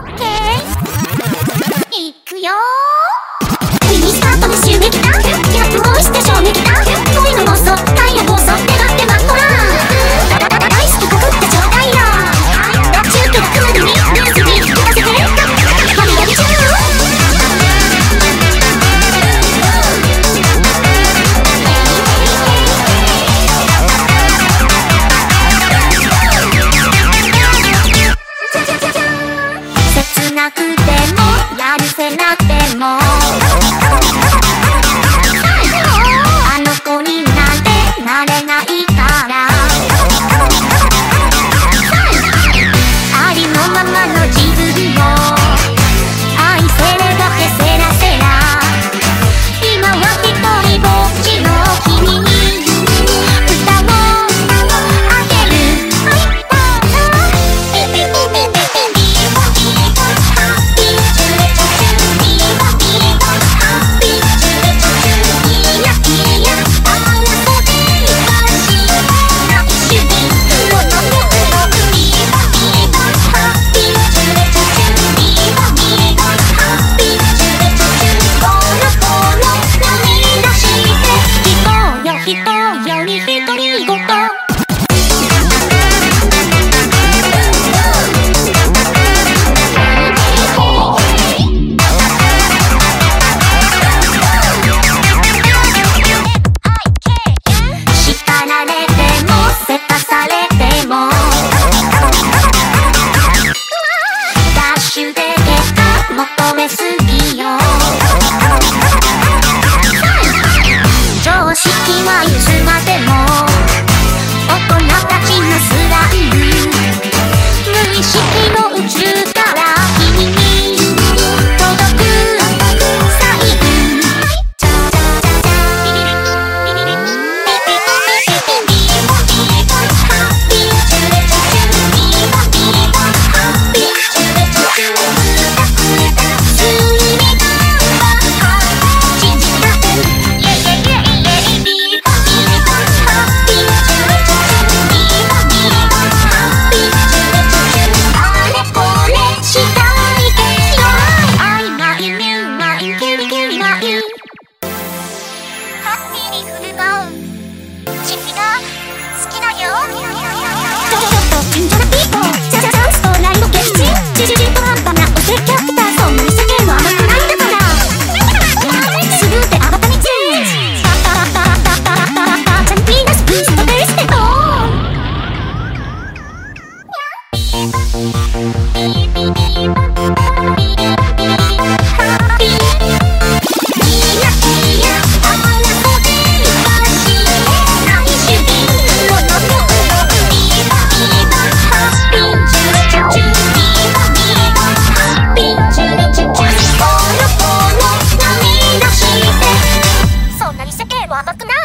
ッケー。いくよ離れないまいまでも Attention to the people! 怖くない